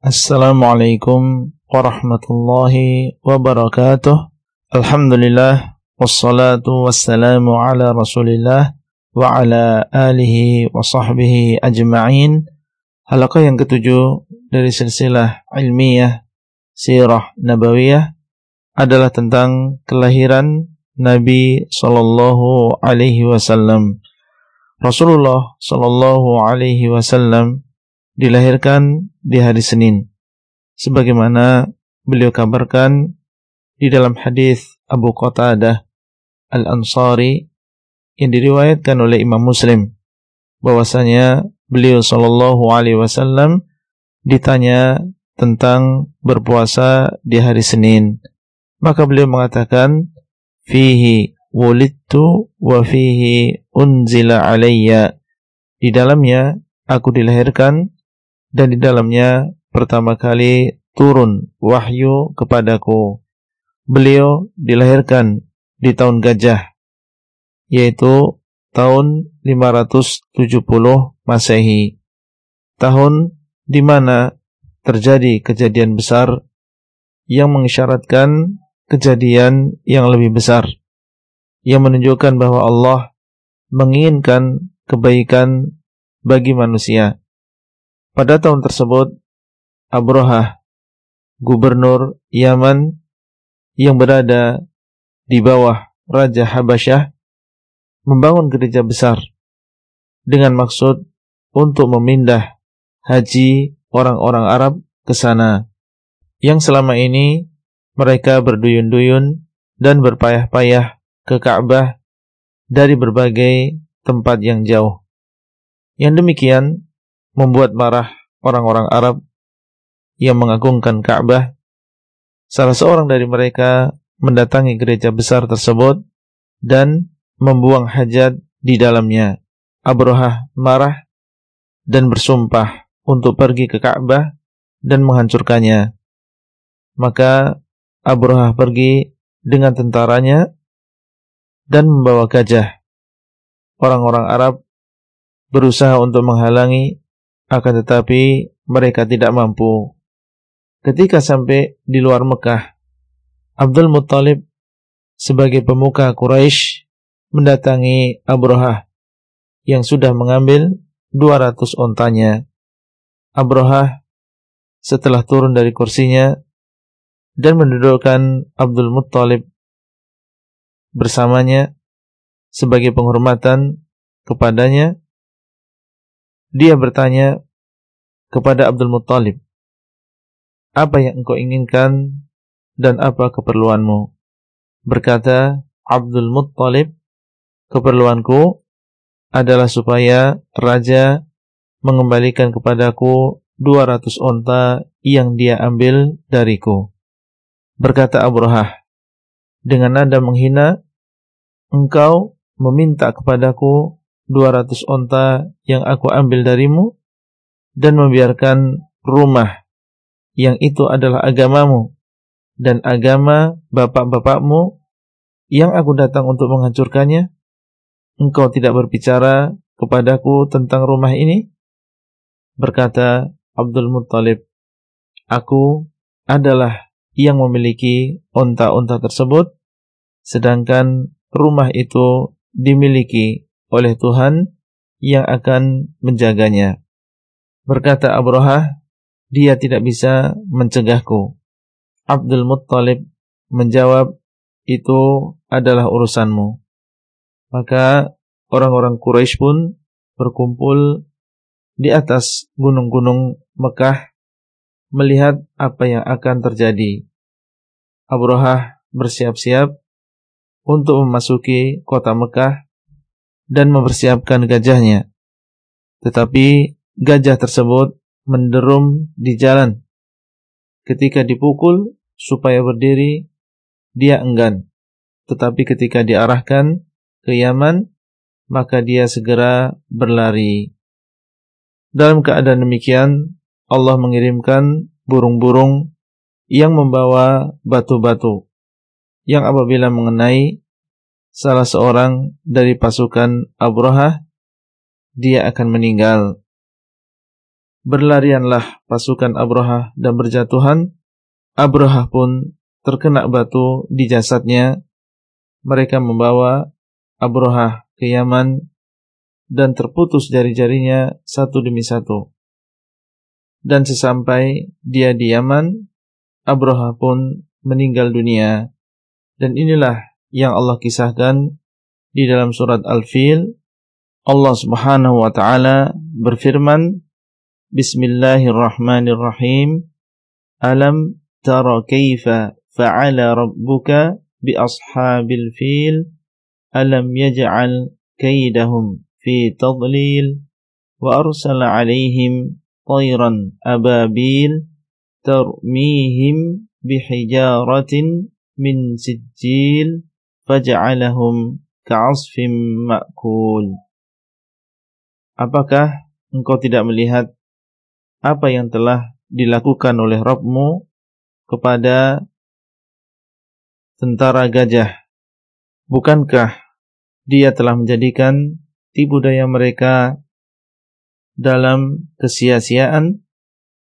Assalamualaikum warahmatullahi wabarakatuh. Alhamdulillah wassalatu wassalamu ala Rasulillah wa ala alihi wa sahbihi ajma'in. Halaqah yang ketujuh dari silsilah ilmiah sirah nabawiyah adalah tentang kelahiran Nabi sallallahu alaihi wasallam. Rasulullah sallallahu alaihi wasallam dilahirkan di hari Senin sebagaimana beliau kabarkan di dalam hadis Abu Qatadah Al-Ansari yang diriwayatkan oleh Imam Muslim. Bahwasanya beliau sallallahu alaihi wasallam ditanya tentang berpuasa di hari Senin. Maka beliau mengatakan fihi wulidtu wa fihi unzila alayya. Di dalamnya aku dilahirkan dan di dalamnya pertama kali turun wahyu kepadaku beliau dilahirkan di tahun gajah yaitu tahun 570 Masehi. Tahun di mana terjadi kejadian besar yang mengisyaratkan kejadian yang lebih besar yang menunjukkan bahwa Allah menginginkan kebaikan bagi manusia. Pada tahun tersebut Abrohah gubernur Yaman yang berada di bawah Raja Habasyah membangun gereja besar dengan maksud untuk memindah haji orang-orang Arab ke sana yang selama ini mereka berduyun-duyun dan berpayah-payah ke Ka'bah dari berbagai tempat yang jauh. Yang demikian membuat marah orang-orang Arab yang mengagungkan Ka'bah. Salah seorang dari mereka mendatangi gereja besar tersebut dan membuang hajat di dalamnya. Abrohah marah dan bersumpah untuk pergi ke Ka'bah dan menghancurkannya. Maka Abrohah pergi dengan tentaranya dan membawa gajah. Orang-orang Arab berusaha untuk menghalangi, akan tetapi mereka tidak mampu. Ketika sampai di luar Mekah, Abdul Muttalib sebagai pemuka Quraisy mendatangi Abrohah yang sudah mengambil 200 ontanya. Abrohah setelah turun dari kursinya dan mendudukkan Abdul Muttalib bersamanya sebagai penghormatan kepadanya, dia bertanya kepada Abdul Muttalib, apa yang engkau inginkan dan apa keperluanmu? Berkata Abdul Muttalib, keperluanku adalah supaya raja mengembalikan kepadaku 200 onta yang dia ambil dariku. Berkata Abrahah, dengan nada menghina, engkau meminta kepadaku 200 onta yang aku ambil darimu dan membiarkan rumah yang itu adalah agamamu dan agama bapak-bapakmu yang aku datang untuk menghancurkannya engkau tidak berbicara kepadaku tentang rumah ini? Berkata Abdul Muttalib, aku adalah yang memiliki onta-onta tersebut, sedangkan rumah itu dimiliki oleh Tuhan yang akan menjaganya. Berkata Abraha, dia tidak bisa mencegahku. Abdul Muttalib menjawab, itu adalah urusanmu. Maka orang-orang Quraisy pun berkumpul di atas gunung-gunung Mekah melihat apa yang akan terjadi. Abrahah bersiap-siap untuk memasuki kota Mekah dan mempersiapkan gajahnya. Tetapi gajah tersebut menderum di jalan. Ketika dipukul supaya berdiri, dia enggan. Tetapi ketika diarahkan ke Yaman, maka dia segera berlari. Dalam keadaan demikian, Allah mengirimkan burung-burung yang membawa batu-batu yang apabila mengenai salah seorang dari pasukan Abraha, dia akan meninggal. berlarianlah pasukan Abraha dan berjatuhan. Abraha pun terkena batu di jasadnya. Mereka membawa Abraha ke Yaman dan terputus jari-jarinya satu demi satu. Dan sesampai dia di Yaman, Abraha pun meninggal dunia. Dan inilah yang Allah kisahkan di dalam surat Al-Fil. Allah Subhanahu wa taala berfirman, Bismillahirrahmanirrahim. Alam tara kaifa fa'ala rabbuka bi ashabil fil? Alam yaj'al kaidahum fi tadlil wa arsala alaihim tayran ababil tarmihim bihijaratin min sijil faj'alahum ka'asfim ma'kul. Apakah engkau tidak melihat apa yang telah dilakukan oleh Rabbmu kepada tentara gajah? Bukankah dia telah menjadikan tipu daya mereka dalam kesia-siaan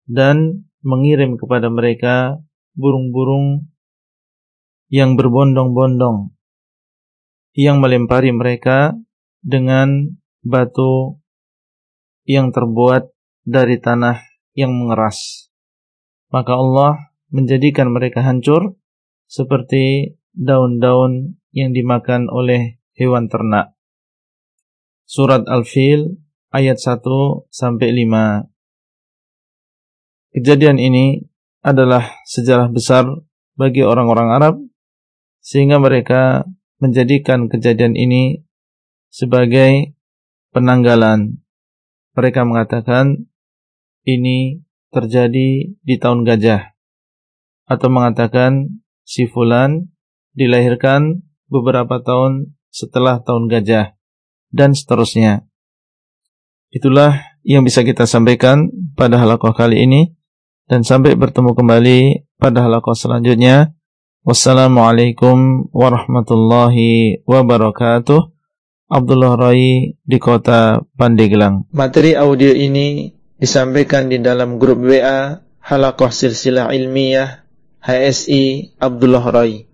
dan mengirim kepada mereka burung-burung yang berbondong-bondong yang melempari mereka dengan batu yang terbuat dari tanah yang mengeras. Maka Allah menjadikan mereka hancur seperti daun-daun yang dimakan oleh hewan ternak. Surat Al-Fil ayat 1 sampai 5. Kejadian ini adalah sejarah besar bagi orang-orang Arab sehingga mereka menjadikan kejadian ini sebagai penanggalan. Mereka mengatakan ini terjadi di tahun gajah atau mengatakan si fulan dilahirkan beberapa tahun setelah tahun gajah dan seterusnya. Itulah yang bisa kita sampaikan pada halakoh kali ini dan sampai bertemu kembali pada halakoh selanjutnya. Wassalamualaikum warahmatullahi wabarakatuh. Abdullah Rai di kota Pandeglang. Materi audio ini disampaikan di dalam grup WA Halakoh Silsilah Ilmiah HSI Abdullah Rai.